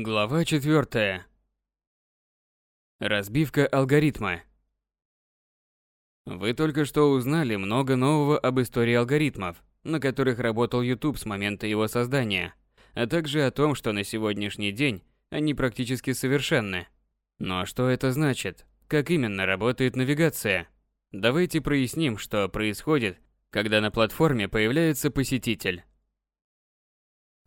Глава 4. Разбивка алгоритма. Вы только что узнали много нового об истории алгоритмов, на которых работал YouTube с момента его создания, а также о том, что на сегодняшний день они практически совершенны. Но что это значит? Как именно работает навигация? Давайте проясним, что происходит, когда на платформе появляется посетитель.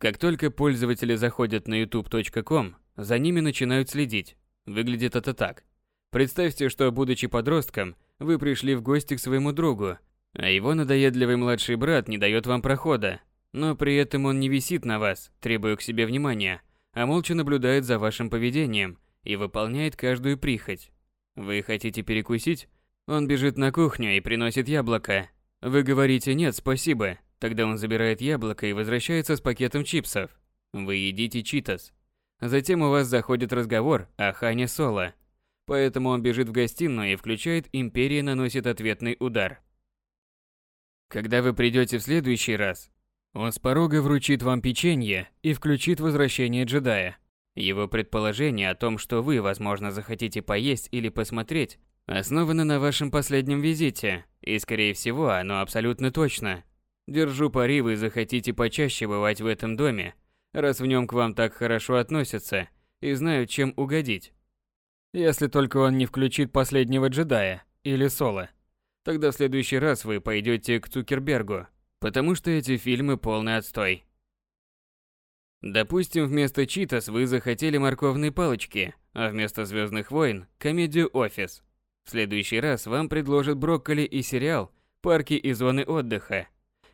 Как только пользователи заходят на youtube.com, за ними начинают следить. Выглядит это так. Представьте, что, будучи подростком, вы пришли в гости к своему другу, а его надоедливый младший брат не дает вам прохода, но при этом он не висит на вас, требуя к себе внимания, а молча наблюдает за вашим поведением и выполняет каждую прихоть. Вы хотите перекусить? Он бежит на кухню и приносит яблоко. Вы говорите «нет, спасибо», Тогда он забирает яблоко и возвращается с пакетом чипсов. Вы едите читос. Затем у вас заходит разговор о Хане Соло. Поэтому он бежит в гостиную и включает «Империя наносит ответный удар». Когда вы придете в следующий раз, он с порога вручит вам печенье и включит возвращение джедая. Его предположение о том, что вы, возможно, захотите поесть или посмотреть, основано на вашем последнем визите, и, скорее всего, оно абсолютно точно. Держу пари, вы захотите почаще бывать в этом доме, раз в нем к вам так хорошо относятся и знают, чем угодить. Если только он не включит последнего джедая или соло. Тогда в следующий раз вы пойдете к Цукербергу, потому что эти фильмы полный отстой. Допустим, вместо Читас вы захотели морковные палочки, а вместо Звездных войн – комедию «Офис». В следующий раз вам предложат брокколи и сериал «Парки и зоны отдыха»,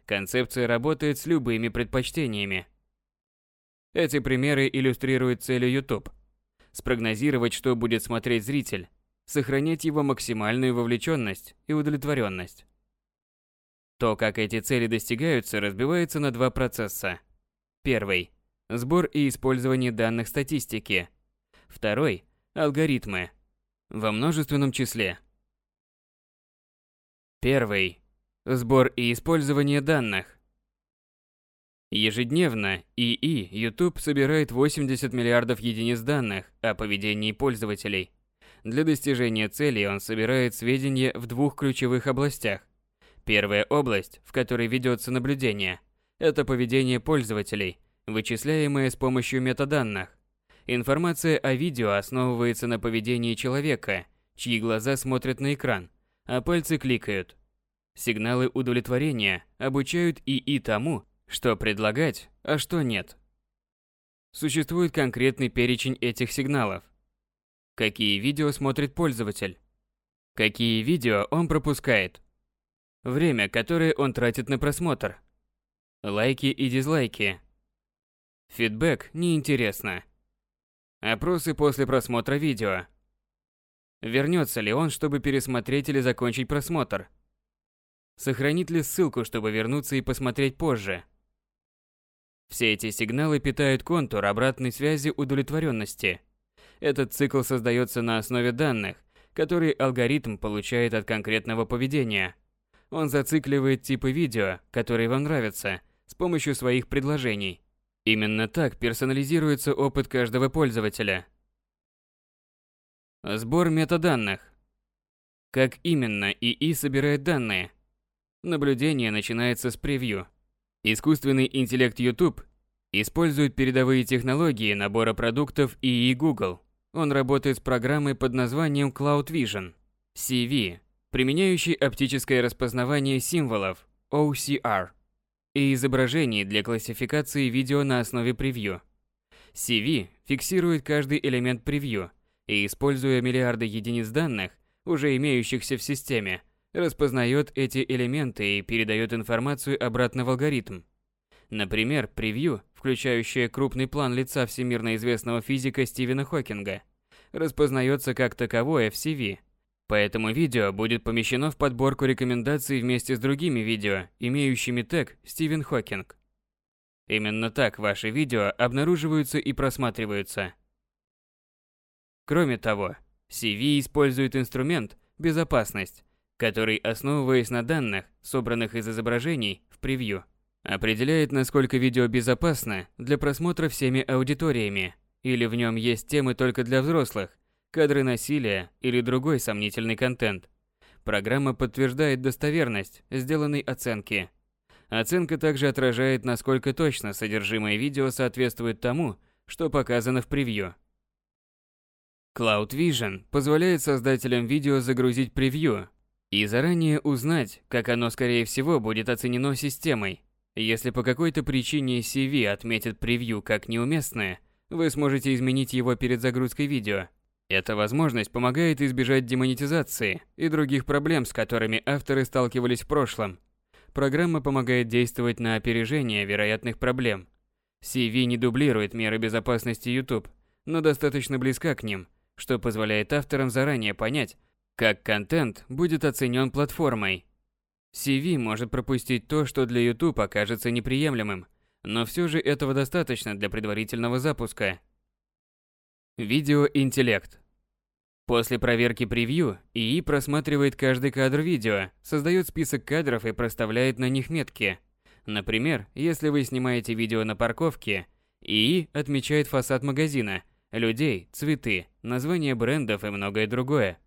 Концепция работает с любыми предпочтениями. Эти примеры иллюстрируют цели YouTube. Спрогнозировать, что будет смотреть зритель, сохранять его максимальную вовлеченность и удовлетворенность. То, как эти цели достигаются, разбивается на два процесса. Первый – сбор и использование данных статистики. Второй – алгоритмы. Во множественном числе. Первый Сбор и использование данных. Ежедневно ИИ YouTube собирает 80 миллиардов единиц данных о поведении пользователей. Для достижения цели он собирает сведения в двух ключевых областях. Первая область, в которой ведется наблюдение, это поведение пользователей, вычисляемое с помощью метаданных. Информация о видео основывается на поведении человека, чьи глаза смотрят на экран, а пальцы кликают. Сигналы удовлетворения обучают ИИ тому, что предлагать, а что нет. Существует конкретный перечень этих сигналов. Какие видео смотрит пользователь? Какие видео он пропускает? Время, которое он тратит на просмотр. Лайки и дизлайки. Фидбэк неинтересно. Опросы после просмотра видео. Вернется ли он, чтобы пересмотреть или закончить просмотр? Сохранит ли ссылку, чтобы вернуться и посмотреть позже? Все эти сигналы питают контур обратной связи удовлетворенности. Этот цикл создается на основе данных, которые алгоритм получает от конкретного поведения. Он зацикливает типы видео, которые вам нравятся, с помощью своих предложений. Именно так персонализируется опыт каждого пользователя. Сбор метаданных. Как именно ИИ собирает данные – Наблюдение начинается с превью. Искусственный интеллект YouTube использует передовые технологии набора продуктов ИИ Google. Он работает с программой под названием Cloud Vision, CV, применяющей оптическое распознавание символов, OCR, и изображений для классификации видео на основе превью. CV фиксирует каждый элемент превью и, используя миллиарды единиц данных, уже имеющихся в системе, распознает эти элементы и передает информацию обратно в алгоритм. Например, превью, включающее крупный план лица всемирно известного физика Стивена Хокинга, распознается как таковое в CV. Поэтому видео будет помещено в подборку рекомендаций вместе с другими видео, имеющими тег «Стивен Хокинг». Именно так ваши видео обнаруживаются и просматриваются. Кроме того, CV использует инструмент «Безопасность», который, основываясь на данных, собранных из изображений в превью, определяет, насколько видео безопасно для просмотра всеми аудиториями или в нем есть темы только для взрослых, кадры насилия или другой сомнительный контент. Программа подтверждает достоверность сделанной оценки. Оценка также отражает, насколько точно содержимое видео соответствует тому, что показано в превью. Cloud Vision позволяет создателям видео загрузить превью и заранее узнать, как оно скорее всего будет оценено системой. Если по какой-то причине CV отметит превью как неуместное, вы сможете изменить его перед загрузкой видео. Эта возможность помогает избежать демонетизации и других проблем, с которыми авторы сталкивались в прошлом. Программа помогает действовать на опережение вероятных проблем. CV не дублирует меры безопасности YouTube, но достаточно близка к ним, что позволяет авторам заранее понять, как контент будет оценен платформой. CV может пропустить то, что для YouTube окажется неприемлемым, но все же этого достаточно для предварительного запуска. Видеоинтеллект. После проверки превью, ИИ просматривает каждый кадр видео, создает список кадров и проставляет на них метки. Например, если вы снимаете видео на парковке, ИИ отмечает фасад магазина, людей, цветы, название брендов и многое другое.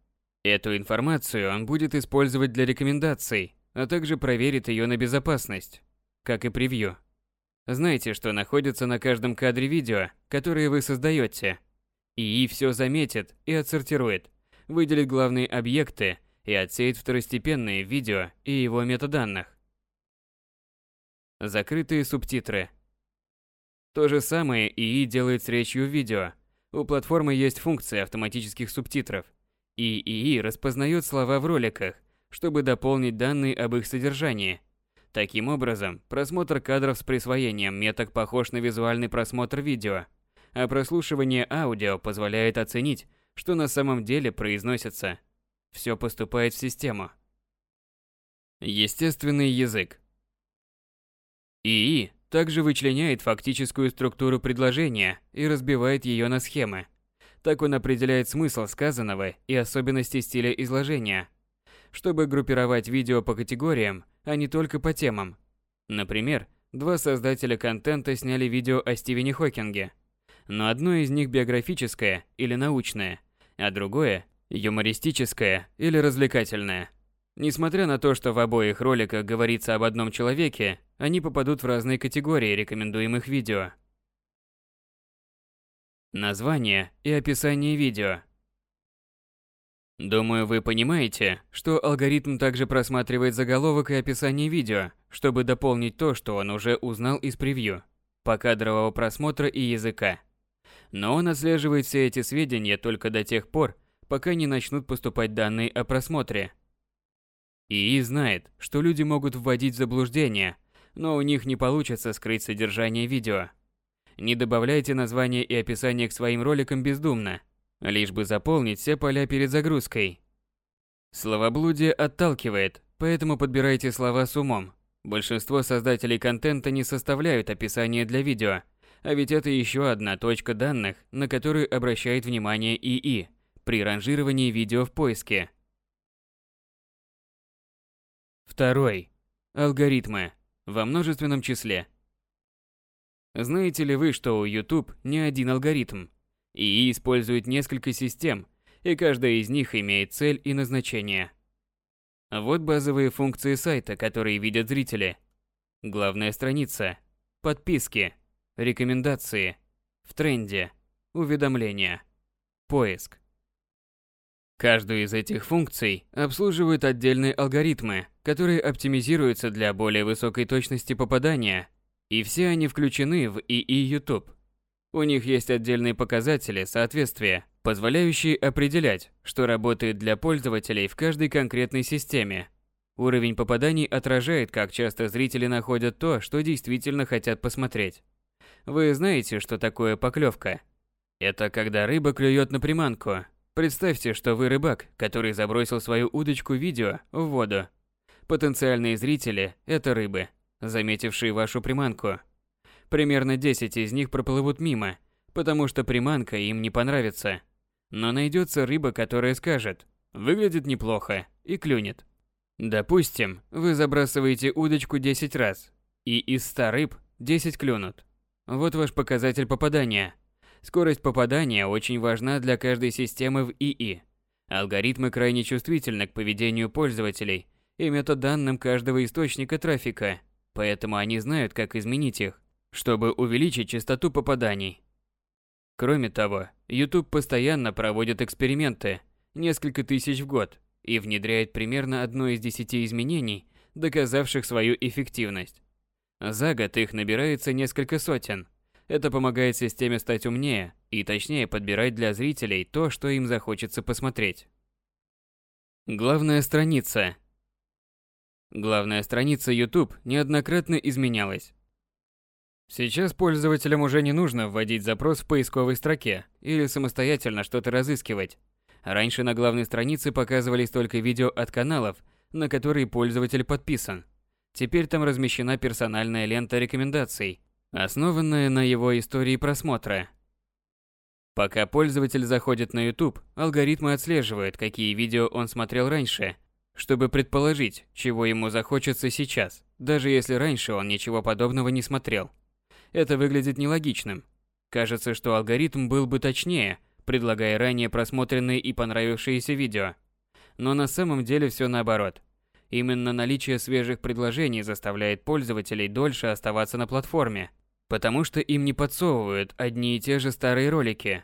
Эту информацию он будет использовать для рекомендаций, а также проверит ее на безопасность, как и превью. Знайте, что находится на каждом кадре видео, которое вы создаете. ИИ все заметит и отсортирует, выделит главные объекты и отсеет второстепенные видео и его метаданных. Закрытые субтитры. То же самое ИИ делает с речью видео. У платформы есть функция автоматических субтитров – и ИИ распознает слова в роликах, чтобы дополнить данные об их содержании. Таким образом, просмотр кадров с присвоением меток похож на визуальный просмотр видео, а прослушивание аудио позволяет оценить, что на самом деле произносится. Все поступает в систему. Естественный язык. ИИ также вычленяет фактическую структуру предложения и разбивает ее на схемы. Так он определяет смысл сказанного и особенности стиля изложения, чтобы группировать видео по категориям, а не только по темам. Например, два создателя контента сняли видео о Стивене Хокинге, но одно из них биографическое или научное, а другое юмористическое или развлекательное. Несмотря на то, что в обоих роликах говорится об одном человеке, они попадут в разные категории рекомендуемых видео. Название и описание видео. Думаю, вы понимаете, что алгоритм также просматривает заголовок и описание видео, чтобы дополнить то, что он уже узнал из превью, покадрового просмотра и языка. Но он отслеживает все эти сведения только до тех пор, пока не начнут поступать данные о просмотре. ИИ знает, что люди могут вводить в заблуждение, но у них не получится скрыть содержание видео. Не добавляйте название и описание к своим роликам бездумно, лишь бы заполнить все поля перед загрузкой. Словоблудие отталкивает, поэтому подбирайте слова с умом. Большинство создателей контента не составляют описание для видео, а ведь это еще одна точка данных, на которую обращает внимание ИИ при ранжировании видео в поиске. Второй. Алгоритмы. Во множественном числе. Знаете ли вы, что у YouTube не один алгоритм? ИИ использует несколько систем, и каждая из них имеет цель и назначение. Вот базовые функции сайта, которые видят зрители. Главная страница, подписки, рекомендации, в тренде, уведомления, поиск. Каждую из этих функций обслуживают отдельные алгоритмы, которые оптимизируются для более высокой точности попадания и все они включены в ИИ YouTube. У них есть отдельные показатели соответствия, позволяющие определять, что работает для пользователей в каждой конкретной системе. Уровень попаданий отражает, как часто зрители находят то, что действительно хотят посмотреть. Вы знаете, что такое поклевка? Это когда рыба клюет на приманку. Представьте, что вы рыбак, который забросил свою удочку видео в воду. Потенциальные зрители – это рыбы – заметившие вашу приманку. Примерно 10 из них проплывут мимо, потому что приманка им не понравится. Но найдется рыба, которая скажет «выглядит неплохо» и клюнет. Допустим, вы забрасываете удочку 10 раз, и из 100 рыб 10 клюнут. Вот ваш показатель попадания. Скорость попадания очень важна для каждой системы в ИИ. Алгоритмы крайне чувствительны к поведению пользователей и метаданным каждого источника трафика, поэтому они знают, как изменить их, чтобы увеличить частоту попаданий. Кроме того, YouTube постоянно проводит эксперименты, несколько тысяч в год, и внедряет примерно одно из десяти изменений, доказавших свою эффективность. За год их набирается несколько сотен. Это помогает системе стать умнее и точнее подбирать для зрителей то, что им захочется посмотреть. Главная страница. Главная страница YouTube неоднократно изменялась. Сейчас пользователям уже не нужно вводить запрос в поисковой строке или самостоятельно что-то разыскивать. Раньше на главной странице показывались только видео от каналов, на которые пользователь подписан. Теперь там размещена персональная лента рекомендаций, основанная на его истории просмотра. Пока пользователь заходит на YouTube, алгоритмы отслеживают, какие видео он смотрел раньше, чтобы предположить, чего ему захочется сейчас, даже если раньше он ничего подобного не смотрел. Это выглядит нелогичным. Кажется, что алгоритм был бы точнее, предлагая ранее просмотренные и понравившиеся видео. Но на самом деле все наоборот. Именно наличие свежих предложений заставляет пользователей дольше оставаться на платформе, потому что им не подсовывают одни и те же старые ролики.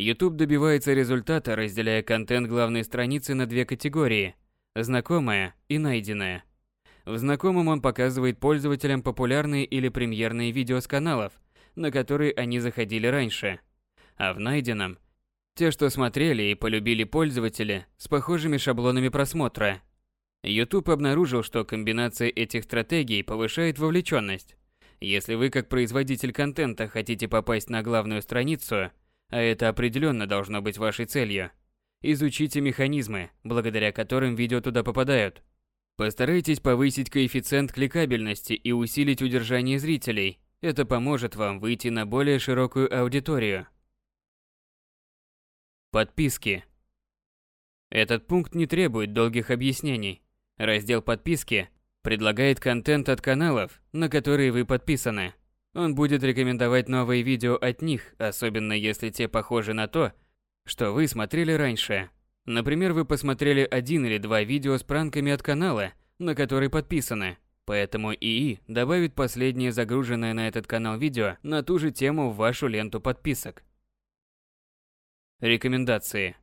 YouTube добивается результата, разделяя контент главной страницы на две категории – знакомое и найденное. В знакомом он показывает пользователям популярные или премьерные видео с каналов, на которые они заходили раньше. А в найденном – те, что смотрели и полюбили пользователи с похожими шаблонами просмотра. YouTube обнаружил, что комбинация этих стратегий повышает вовлеченность. Если вы как производитель контента хотите попасть на главную страницу, а это определенно должно быть вашей целью, изучите механизмы, благодаря которым видео туда попадают. Постарайтесь повысить коэффициент кликабельности и усилить удержание зрителей. Это поможет вам выйти на более широкую аудиторию. Подписки. Этот пункт не требует долгих объяснений. Раздел подписки предлагает контент от каналов, на которые вы подписаны. Он будет рекомендовать новые видео от них, особенно если те похожи на то, что вы смотрели раньше. Например, вы посмотрели один или два видео с пранками от канала, на который подписаны. Поэтому ИИ добавит последнее загруженное на этот канал видео на ту же тему в вашу ленту подписок. Рекомендации.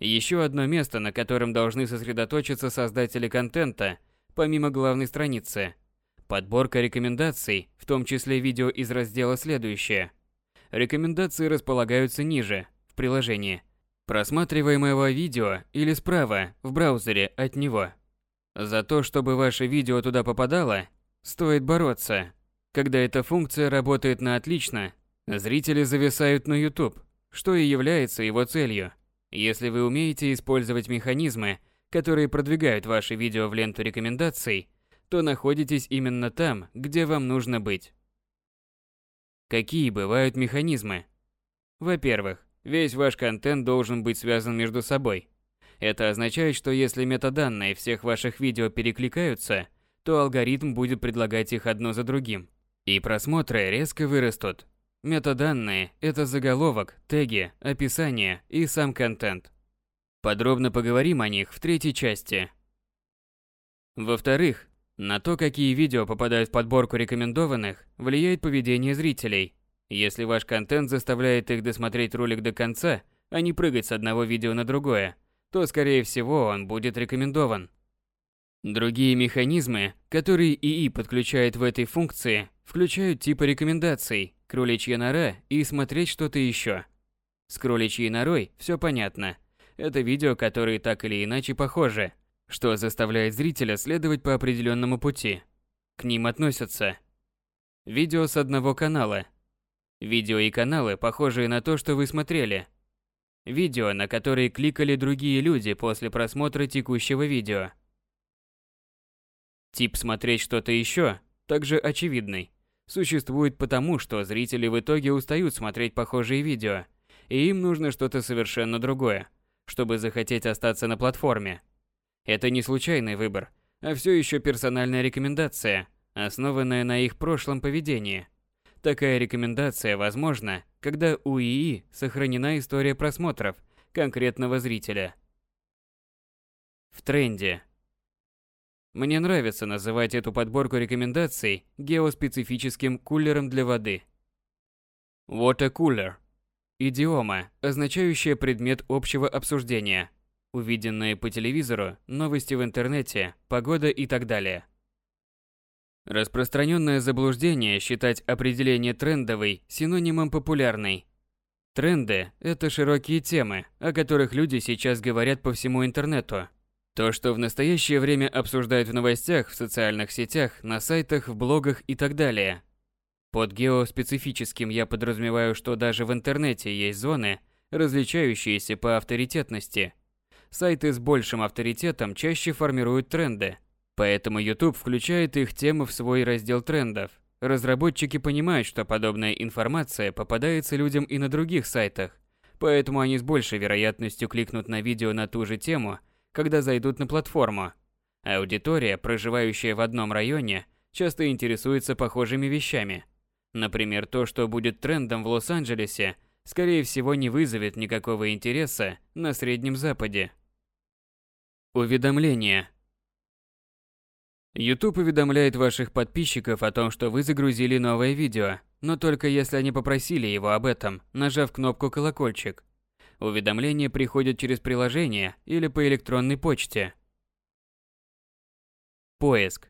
Еще одно место, на котором должны сосредоточиться создатели контента, помимо главной страницы. Подборка рекомендаций, в том числе видео из раздела «Следующее». Рекомендации располагаются ниже, в приложении просматриваемого видео или справа в браузере от него. За то, чтобы ваше видео туда попадало, стоит бороться. Когда эта функция работает на отлично, зрители зависают на YouTube, что и является его целью. Если вы умеете использовать механизмы, которые продвигают ваши видео в ленту рекомендаций, то находитесь именно там, где вам нужно быть. Какие бывают механизмы? Во-первых, Весь ваш контент должен быть связан между собой. Это означает, что если метаданные всех ваших видео перекликаются, то алгоритм будет предлагать их одно за другим. И просмотры резко вырастут. Метаданные – это заголовок, теги, описание и сам контент. Подробно поговорим о них в третьей части. Во-вторых, на то, какие видео попадают в подборку рекомендованных, влияет поведение зрителей. Если ваш контент заставляет их досмотреть ролик до конца, а не прыгать с одного видео на другое, то скорее всего он будет рекомендован. Другие механизмы, которые ИИ подключает в этой функции, включают типы рекомендаций, кроличья нора и смотреть что-то еще. С кроличьей норой все понятно. Это видео, которые так или иначе похожи, что заставляет зрителя следовать по определенному пути. К ним относятся видео с одного канала – Видео и каналы, похожие на то, что вы смотрели. Видео, на которые кликали другие люди после просмотра текущего видео. Тип «смотреть что-то еще» также очевидный. Существует потому, что зрители в итоге устают смотреть похожие видео, и им нужно что-то совершенно другое, чтобы захотеть остаться на платформе. Это не случайный выбор, а все еще персональная рекомендация, основанная на их прошлом поведении – Такая рекомендация возможна, когда у ИИ сохранена история просмотров конкретного зрителя. В тренде. Мне нравится называть эту подборку рекомендаций геоспецифическим кулером для воды. Water cooler. Идиома, означающая предмет общего обсуждения. Увиденные по телевизору, новости в интернете, погода и так далее. Распространенное заблуждение считать определение трендовый синонимом популярный. Тренды – это широкие темы, о которых люди сейчас говорят по всему интернету. То, что в настоящее время обсуждают в новостях, в социальных сетях, на сайтах, в блогах и так далее. Под геоспецифическим я подразумеваю, что даже в интернете есть зоны, различающиеся по авторитетности. Сайты с большим авторитетом чаще формируют тренды – Поэтому YouTube включает их темы в свой раздел трендов. Разработчики понимают, что подобная информация попадается людям и на других сайтах, поэтому они с большей вероятностью кликнут на видео на ту же тему, когда зайдут на платформу. Аудитория, проживающая в одном районе, часто интересуется похожими вещами. Например, то, что будет трендом в Лос-Анджелесе, скорее всего не вызовет никакого интереса на Среднем Западе. Уведомления. YouTube уведомляет ваших подписчиков о том, что вы загрузили новое видео, но только если они попросили его об этом, нажав кнопку «Колокольчик». Уведомления приходят через приложение или по электронной почте. Поиск.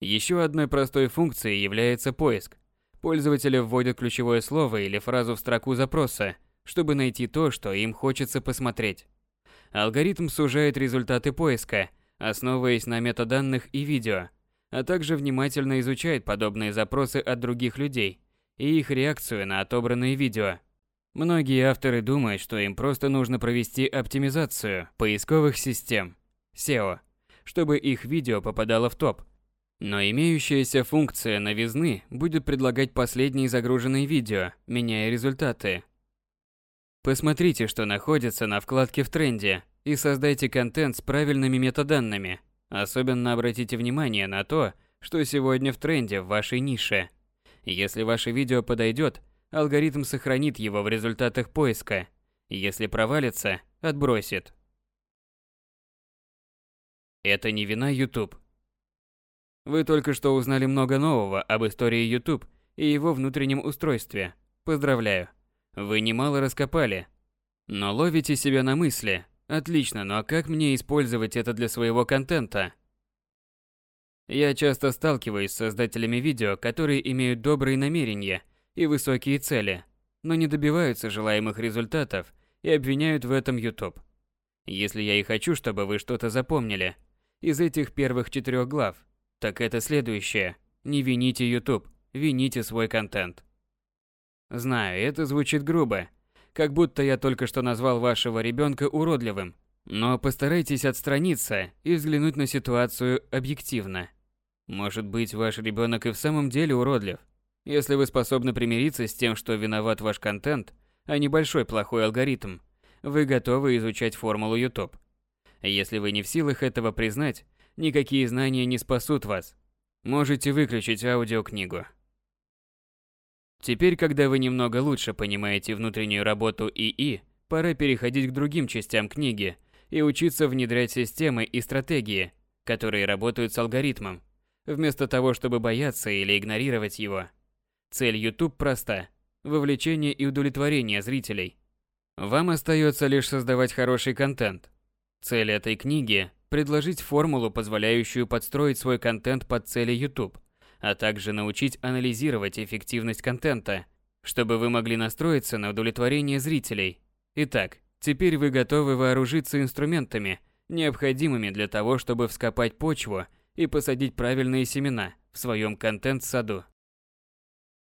Еще одной простой функцией является поиск. Пользователи вводят ключевое слово или фразу в строку запроса, чтобы найти то, что им хочется посмотреть. Алгоритм сужает результаты поиска – основываясь на метаданных и видео, а также внимательно изучает подобные запросы от других людей и их реакцию на отобранные видео. Многие авторы думают, что им просто нужно провести оптимизацию поисковых систем SEO, чтобы их видео попадало в топ. Но имеющаяся функция новизны будет предлагать последние загруженные видео, меняя результаты. Посмотрите, что находится на вкладке в тренде и создайте контент с правильными метаданными. Особенно обратите внимание на то, что сегодня в тренде в вашей нише. Если ваше видео подойдет, алгоритм сохранит его в результатах поиска. Если провалится, отбросит. Это не вина YouTube. Вы только что узнали много нового об истории YouTube и его внутреннем устройстве. Поздравляю. Вы немало раскопали. Но ловите себя на мысли, Отлично, но как мне использовать это для своего контента? Я часто сталкиваюсь с создателями видео, которые имеют добрые намерения и высокие цели, но не добиваются желаемых результатов и обвиняют в этом YouTube. Если я и хочу, чтобы вы что-то запомнили из этих первых четырех глав, так это следующее. Не вините YouTube, вините свой контент. Знаю, это звучит грубо, как будто я только что назвал вашего ребенка уродливым. Но постарайтесь отстраниться и взглянуть на ситуацию объективно. Может быть, ваш ребенок и в самом деле уродлив. Если вы способны примириться с тем, что виноват ваш контент, а не большой плохой алгоритм, вы готовы изучать формулу YouTube. Если вы не в силах этого признать, никакие знания не спасут вас. Можете выключить аудиокнигу. Теперь, когда вы немного лучше понимаете внутреннюю работу ИИ, пора переходить к другим частям книги и учиться внедрять системы и стратегии, которые работают с алгоритмом, вместо того, чтобы бояться или игнорировать его. Цель YouTube проста – вовлечение и удовлетворение зрителей. Вам остается лишь создавать хороший контент. Цель этой книги – предложить формулу, позволяющую подстроить свой контент под цели YouTube а также научить анализировать эффективность контента, чтобы вы могли настроиться на удовлетворение зрителей. Итак, теперь вы готовы вооружиться инструментами, необходимыми для того, чтобы вскопать почву и посадить правильные семена в своем контент-саду.